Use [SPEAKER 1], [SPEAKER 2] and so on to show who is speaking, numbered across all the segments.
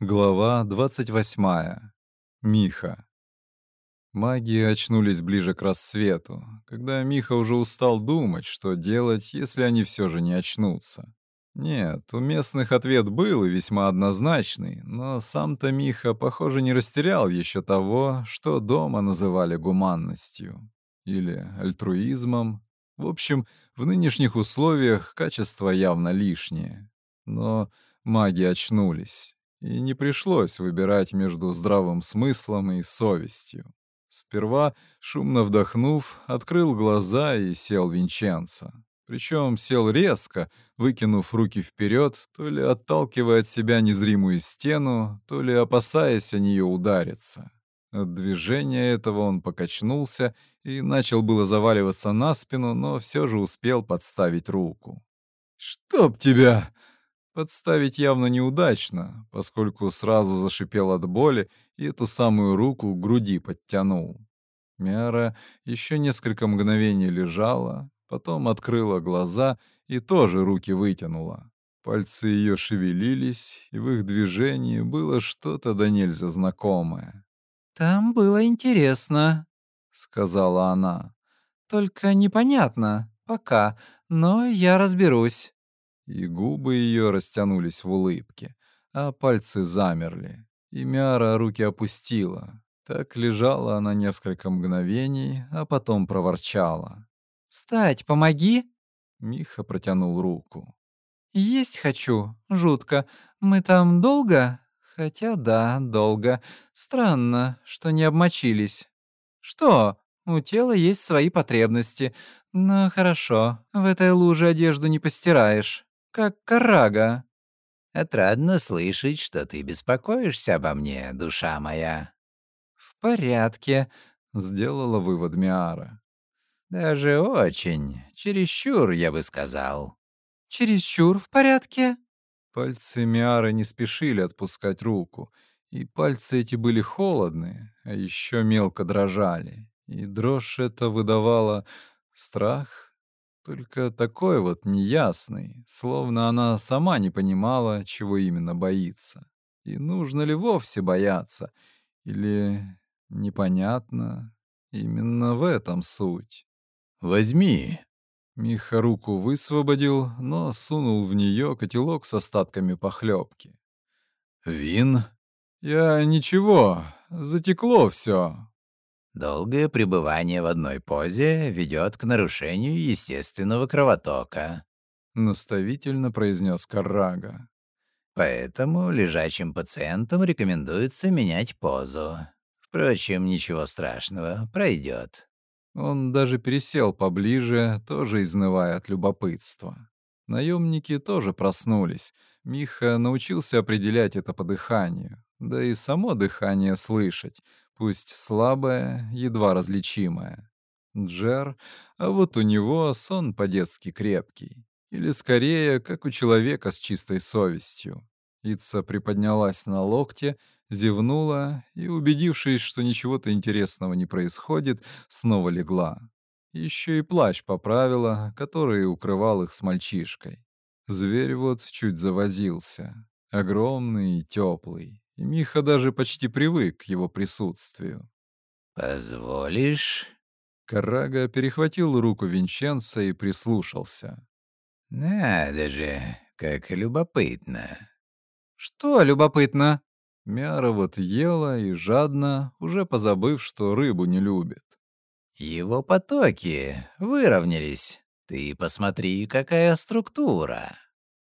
[SPEAKER 1] Глава 28. Миха. Маги очнулись ближе к рассвету, когда Миха уже устал думать, что делать, если они все же не очнутся. Нет, у местных ответ был и весьма однозначный, но сам-то Миха, похоже, не растерял еще того, что дома называли гуманностью или альтруизмом. В общем, в нынешних условиях качество явно лишнее. Но маги очнулись и не пришлось выбирать между здравым смыслом и совестью. Сперва, шумно вдохнув, открыл глаза и сел Винченцо. Причем сел резко, выкинув руки вперед, то ли отталкивая от себя незримую стену, то ли опасаясь о нее удариться. От движения этого он покачнулся и начал было заваливаться на спину, но все же успел подставить руку. «Чтоб тебя!» Подставить явно неудачно, поскольку сразу зашипел от боли и эту самую руку к груди подтянул. Мяра еще несколько мгновений лежала, потом открыла глаза и тоже руки вытянула. Пальцы ее шевелились, и в их движении было что-то да нельзя знакомое.
[SPEAKER 2] «Там было интересно», — сказала она. «Только непонятно, пока, но я разберусь»
[SPEAKER 1] и губы ее растянулись в улыбке, а пальцы замерли. И Мяра руки опустила. Так лежала она несколько мгновений, а потом проворчала.
[SPEAKER 2] «Встать, помоги!»
[SPEAKER 1] Миха протянул руку.
[SPEAKER 2] «Есть хочу, жутко. Мы там долго?» «Хотя да, долго. Странно, что не обмочились». «Что? У тела есть свои потребности. Ну, хорошо, в этой луже одежду не постираешь» как карага».
[SPEAKER 3] «Отрадно слышать, что ты беспокоишься обо мне, душа моя».
[SPEAKER 2] «В порядке», —
[SPEAKER 1] сделала вывод Миара.
[SPEAKER 3] «Даже очень. Чересчур, я бы сказал».
[SPEAKER 2] «Чересчур в порядке?»
[SPEAKER 1] Пальцы Миары не спешили отпускать руку, и пальцы эти были холодные, а еще мелко дрожали. И дрожь эта выдавала страх только такой вот неясный, словно она сама не понимала, чего именно боится. И нужно ли вовсе бояться? Или непонятно? Именно в этом суть.
[SPEAKER 3] «Возьми!»
[SPEAKER 1] Миха руку высвободил, но сунул в нее котелок с остатками похлебки.
[SPEAKER 3] «Вин?»
[SPEAKER 1] «Я ничего, затекло все.
[SPEAKER 3] Долгое пребывание в одной позе ведет к нарушению естественного кровотока», —
[SPEAKER 1] наставительно произнес Каррага.
[SPEAKER 3] «Поэтому лежачим пациентам рекомендуется менять позу. Впрочем, ничего страшного, пройдет».
[SPEAKER 1] Он даже пересел поближе, тоже изнывая от любопытства. Наемники тоже проснулись. Миха научился определять это по дыханию, да и само дыхание слышать, пусть слабое, едва различимое. Джер, а вот у него сон по-детски крепкий. Или скорее, как у человека с чистой совестью. Ица приподнялась на локте, зевнула и, убедившись, что ничего-то интересного не происходит, снова легла. Еще и плащ поправила, который укрывал их с мальчишкой. Зверь вот чуть завозился. Огромный и теплый и Миха даже почти привык к его присутствию.
[SPEAKER 3] «Позволишь?»
[SPEAKER 1] Карага перехватил руку Винченца и прислушался.
[SPEAKER 3] «Надо же, как любопытно!»
[SPEAKER 2] «Что любопытно?»
[SPEAKER 1] Мяра вот ела и жадно, уже позабыв, что рыбу не любит.
[SPEAKER 3] «Его потоки выровнялись. Ты посмотри, какая структура!»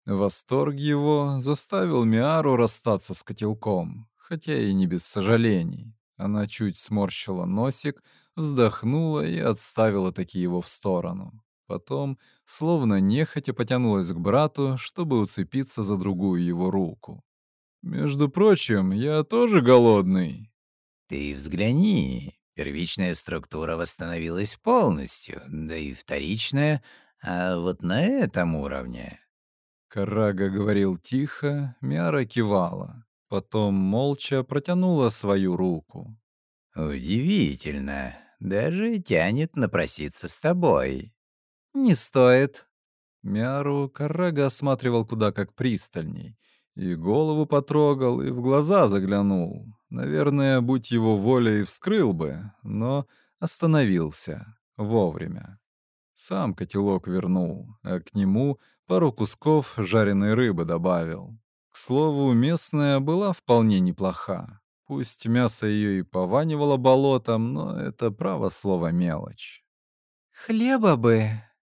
[SPEAKER 1] Восторг его заставил Миару расстаться с котелком, хотя и не без сожалений. Она чуть сморщила носик, вздохнула и отставила таки его в сторону. Потом, словно нехотя, потянулась к брату, чтобы уцепиться за другую его руку. «Между прочим, я тоже голодный».
[SPEAKER 3] «Ты взгляни. Первичная структура восстановилась полностью, да и вторичная, а вот на этом уровне
[SPEAKER 1] Карага говорил тихо, Мяра кивала. Потом молча протянула свою руку.
[SPEAKER 3] «Удивительно. Даже тянет напроситься с тобой».
[SPEAKER 2] «Не стоит».
[SPEAKER 1] Мяру Карага осматривал куда как пристальней. И голову потрогал, и в глаза заглянул. Наверное, будь его воля, и вскрыл бы, но остановился вовремя. Сам котелок вернул, а к нему пару кусков жареной рыбы добавил. К слову, местная была вполне неплоха. Пусть мясо ее и пованивало болотом, но это право слово мелочь.
[SPEAKER 2] «Хлеба бы.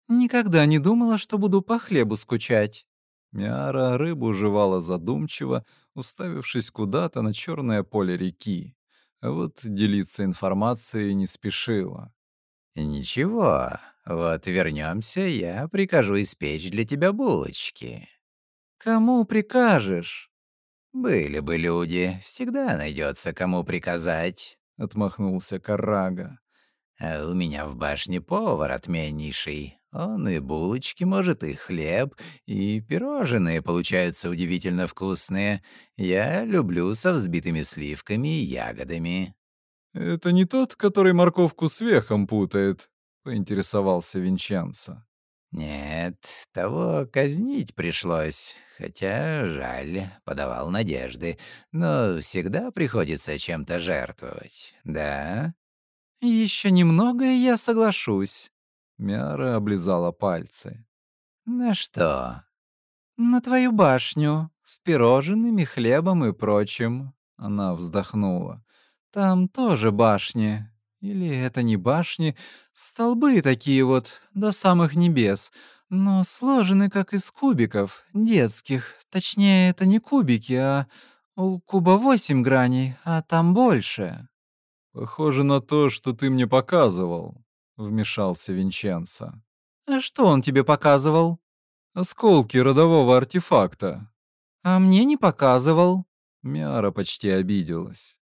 [SPEAKER 2] Никогда не думала, что буду по хлебу скучать».
[SPEAKER 1] Миара рыбу жевала задумчиво, уставившись куда-то на черное поле реки. А вот делиться информацией не спешила.
[SPEAKER 3] «Ничего, вот вернемся, я прикажу испечь для тебя булочки».
[SPEAKER 2] «Кому прикажешь?»
[SPEAKER 3] «Были бы люди, всегда найдется кому приказать», —
[SPEAKER 1] отмахнулся Карага.
[SPEAKER 3] «А у меня в башне повар отменнейший. Он и булочки может, и хлеб, и пирожные получаются удивительно вкусные. Я люблю со взбитыми сливками и ягодами».
[SPEAKER 1] «Это не тот, который морковку с вехом путает?» — поинтересовался Винченцо.
[SPEAKER 3] «Нет, того казнить пришлось, хотя жаль, подавал надежды, но всегда приходится чем-то жертвовать, да?»
[SPEAKER 2] Еще немного, и я соглашусь».
[SPEAKER 1] Мяра облизала пальцы.
[SPEAKER 3] «На что?»
[SPEAKER 2] «На твою башню, с пирожными, хлебом и прочим». Она вздохнула. «Там тоже башни. Или это не башни, столбы такие вот, до самых небес, но сложены как из кубиков, детских. Точнее, это не кубики, а у куба восемь граней, а там больше».
[SPEAKER 1] «Похоже на то, что ты мне показывал», — вмешался Винченцо.
[SPEAKER 2] «А что он тебе показывал?»
[SPEAKER 1] «Осколки родового артефакта».
[SPEAKER 2] «А мне не показывал».
[SPEAKER 1] Мяра почти обиделась.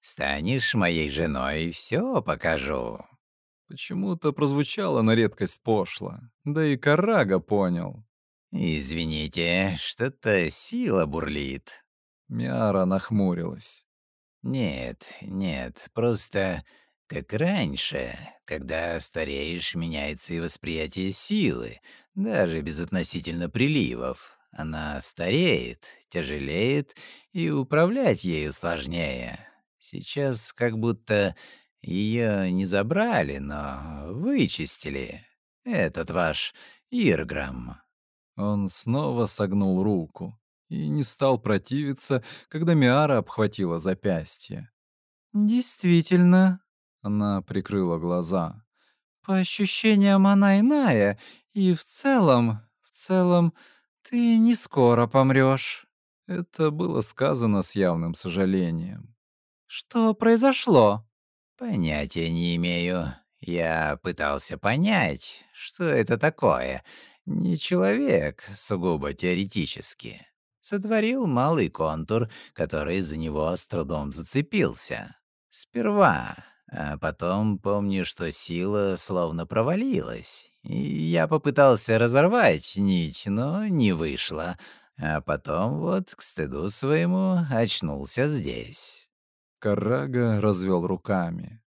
[SPEAKER 3] Станешь моей женой, все покажу».
[SPEAKER 1] Почему-то прозвучало на редкость пошло. Да и Карага понял.
[SPEAKER 3] «Извините, что-то сила бурлит».
[SPEAKER 1] Миара нахмурилась.
[SPEAKER 3] «Нет, нет, просто как раньше, когда стареешь, меняется и восприятие силы, даже безотносительно приливов. Она стареет, тяжелеет, и управлять ею сложнее. Сейчас как будто ее не забрали, но вычистили. Этот ваш Ирграм».
[SPEAKER 1] Он снова согнул руку и не стал противиться, когда Миара обхватила запястье.
[SPEAKER 2] «Действительно», — она прикрыла глаза, — «по ощущениям она иная, и в целом, в целом, ты не скоро помрёшь».
[SPEAKER 1] Это было сказано с явным сожалением.
[SPEAKER 2] «Что произошло?»
[SPEAKER 3] «Понятия не имею. Я пытался понять, что это такое. Не человек, сугубо теоретически. Сотворил малый контур, который за него с трудом зацепился. Сперва, а потом помню, что сила словно провалилась. И я попытался разорвать нить, но не вышло. А потом вот, к стыду своему, очнулся здесь.
[SPEAKER 1] Карага развел руками.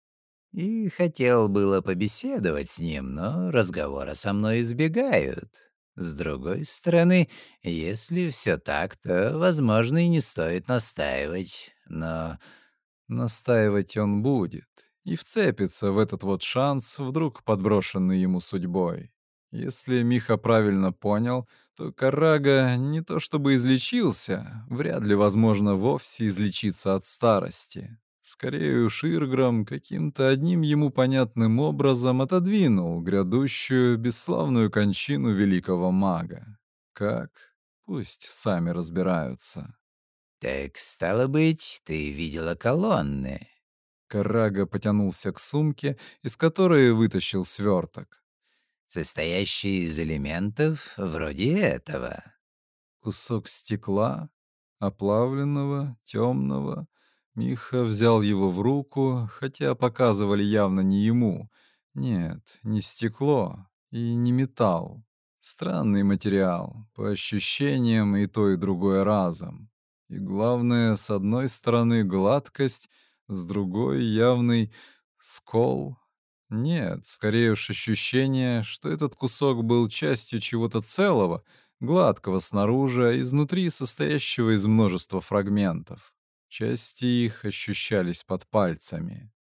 [SPEAKER 3] И хотел было побеседовать с ним, но разговора со мной избегают. С другой стороны, если все так, то, возможно, и не стоит настаивать, но...
[SPEAKER 1] Настаивать он будет и вцепится в этот вот шанс, вдруг подброшенный ему судьбой. Если Миха правильно понял, то Карага не то чтобы излечился, вряд ли возможно вовсе излечиться от старости. Скорее уж Ирграм каким-то одним ему понятным образом отодвинул грядущую бесславную кончину великого мага. Как? Пусть сами разбираются.
[SPEAKER 3] «Так, стало быть, ты видела колонны?»
[SPEAKER 1] Карага потянулся к сумке, из которой вытащил сверток
[SPEAKER 3] состоящий из элементов вроде этого.
[SPEAKER 1] Кусок стекла, оплавленного, темного. Миха взял его в руку, хотя показывали явно не ему. Нет, не стекло и не металл. Странный материал, по ощущениям и то, и другое разом. И главное, с одной стороны гладкость, с другой явный скол, нет, скорее уж ощущение, что этот кусок был частью чего-то целого, гладкого снаружи, а изнутри состоящего из множества фрагментов. Части их ощущались под пальцами.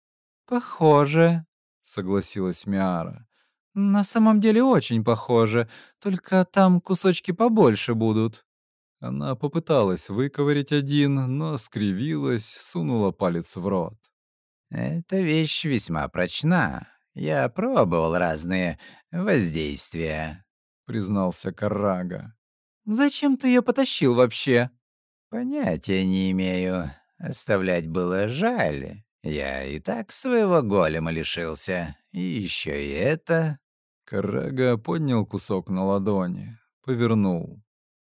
[SPEAKER 2] «Похоже», — согласилась
[SPEAKER 1] Миара.
[SPEAKER 2] «На самом деле очень похоже, только там кусочки побольше будут».
[SPEAKER 1] Она попыталась выковырять один, но скривилась, сунула палец в рот.
[SPEAKER 3] «Эта вещь весьма прочна. Я пробовал разные воздействия», —
[SPEAKER 1] признался Каррага.
[SPEAKER 2] «Зачем ты ее потащил вообще?»
[SPEAKER 3] «Понятия не имею. Оставлять было жаль. Я и так своего голема лишился. И еще и это...»
[SPEAKER 1] Карага поднял кусок на ладони, повернул.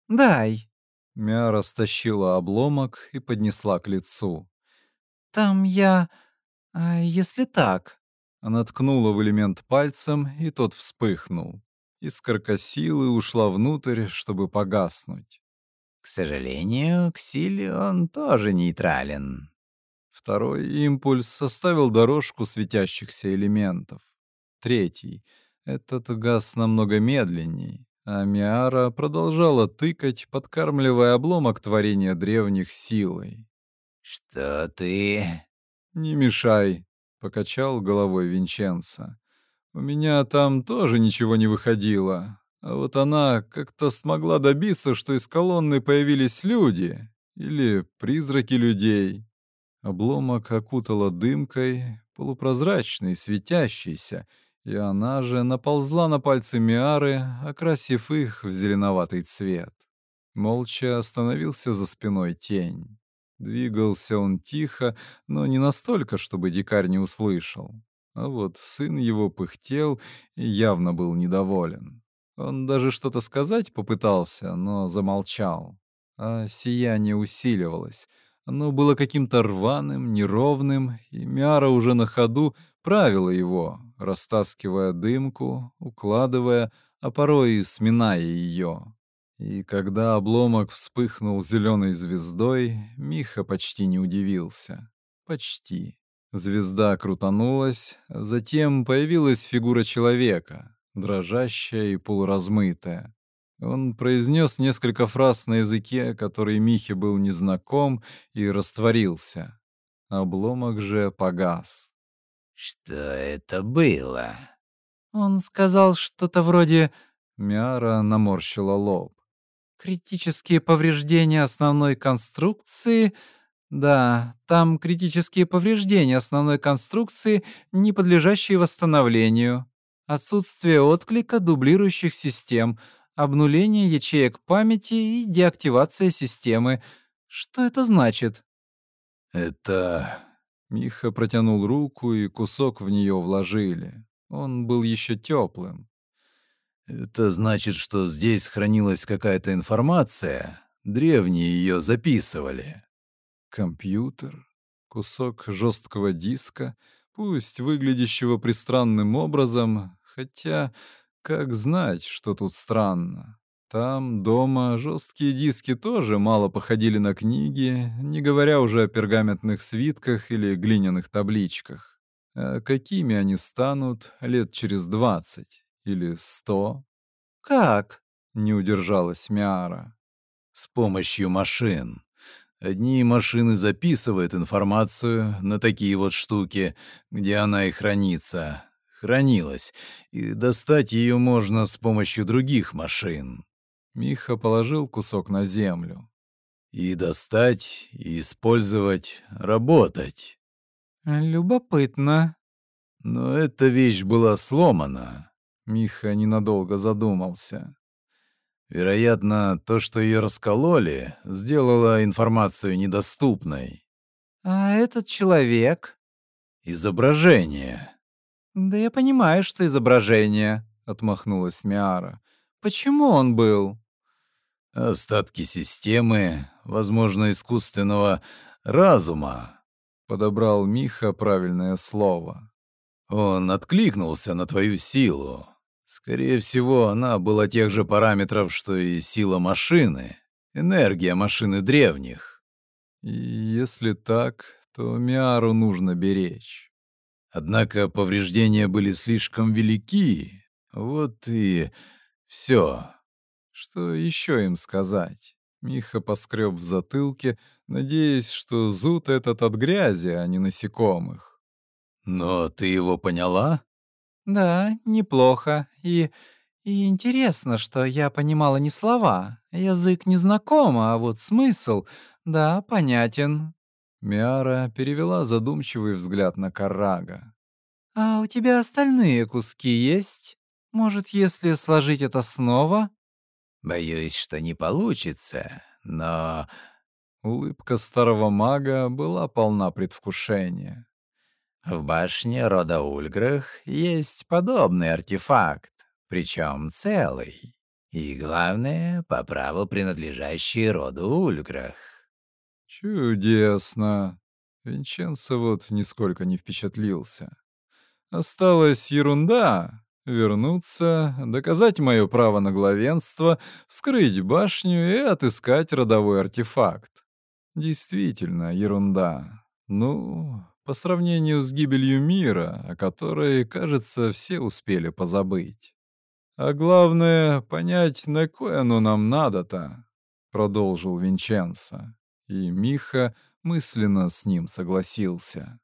[SPEAKER 2] «Дай».
[SPEAKER 1] Мяра стащила обломок и поднесла к лицу.
[SPEAKER 2] «Там я... А если так?»
[SPEAKER 1] Она ткнула в элемент пальцем, и тот вспыхнул. Искорка силы ушла внутрь, чтобы погаснуть.
[SPEAKER 3] К сожалению, к силе он тоже нейтрален.
[SPEAKER 1] Второй импульс составил дорожку светящихся элементов. Третий. Этот газ намного медленней, а Миара продолжала тыкать, подкармливая обломок творения древних силой.
[SPEAKER 3] «Что ты...»
[SPEAKER 1] «Не мешай», — покачал головой Винченцо. «У меня там тоже ничего не выходило. А вот она как-то смогла добиться, что из колонны появились люди или призраки людей. Обломок окутала дымкой, полупрозрачный, светящийся, и она же наползла на пальцы Миары, окрасив их в зеленоватый цвет. Молча остановился за спиной тень. Двигался он тихо, но не настолько, чтобы дикарь не услышал. А вот сын его пыхтел и явно был недоволен. Он даже что-то сказать попытался, но замолчал. А сияние усиливалось. Оно было каким-то рваным, неровным, и Мяра уже на ходу правила его, растаскивая дымку, укладывая, а порой и сминая ее. И когда обломок вспыхнул зеленой звездой, Миха почти не удивился. Почти. Звезда крутанулась, затем появилась фигура человека, дрожащая и полуразмытая. Он произнес несколько фраз на языке, который Михе был незнаком, и растворился. Обломок же погас.
[SPEAKER 3] «Что это было?»
[SPEAKER 2] Он сказал что-то вроде...
[SPEAKER 1] Мяра наморщила лоб.
[SPEAKER 2] «Критические повреждения основной конструкции...» Да, там критические повреждения основной конструкции, не подлежащие восстановлению отсутствие отклика дублирующих систем, обнуление ячеек памяти и деактивация системы. Что это значит?
[SPEAKER 1] Это... Миха протянул руку, и кусок в нее вложили. Он был еще теплым. Это значит, что здесь хранилась какая-то информация. Древние ее записывали. Компьютер, кусок жесткого диска, пусть выглядящего пристранным образом, Хотя, как знать, что тут странно? Там, дома, жесткие диски тоже мало походили на книги, не говоря уже о пергаментных свитках или глиняных табличках. А какими они станут лет через двадцать или сто?
[SPEAKER 2] «Как?»
[SPEAKER 1] — не удержалась Миара. «С помощью машин. Одни машины записывают информацию на такие вот штуки, где она и хранится, хранилась, и достать ее можно с помощью других машин. Миха положил кусок на землю. И достать, и использовать, работать.
[SPEAKER 2] Любопытно.
[SPEAKER 1] Но эта вещь была сломана. Миха ненадолго задумался. Вероятно, то, что ее раскололи, сделало информацию недоступной.
[SPEAKER 2] А этот человек?
[SPEAKER 1] Изображение.
[SPEAKER 2] «Да я понимаю, что изображение», — отмахнулась Миара. «Почему он был?»
[SPEAKER 1] «Остатки системы, возможно, искусственного разума», — подобрал Миха правильное слово. «Он откликнулся на твою силу. Скорее всего, она была тех же параметров, что и сила машины, энергия машины древних. Если так, то Миару нужно беречь». Однако повреждения были слишком велики. Вот и все. Что еще им сказать? Миха поскреб в затылке, надеясь, что зуд этот от грязи, а не насекомых. «Но ты его поняла?»
[SPEAKER 2] «Да, неплохо. И... и интересно, что я понимала не слова. Язык не знаком, а вот смысл, да, понятен».
[SPEAKER 1] Миара перевела задумчивый взгляд на Карага.
[SPEAKER 2] «А у тебя остальные куски есть? Может, если сложить это снова?»
[SPEAKER 3] «Боюсь, что не получится, но...»
[SPEAKER 1] Улыбка старого мага была полна предвкушения.
[SPEAKER 3] В башне рода Ульграх есть подобный артефакт, причем целый. И главное, по праву принадлежащий роду Ульграх.
[SPEAKER 1] Чудесно. Винченцо вот нисколько не впечатлился. Осталась ерунда — вернуться, доказать мое право на главенство, вскрыть башню и отыскать родовой артефакт. Действительно, ерунда. Ну, по сравнению с гибелью мира, о которой, кажется, все успели позабыть. А главное — понять, на кое оно нам надо-то, — продолжил Винченцо. И Миха мысленно с ним согласился.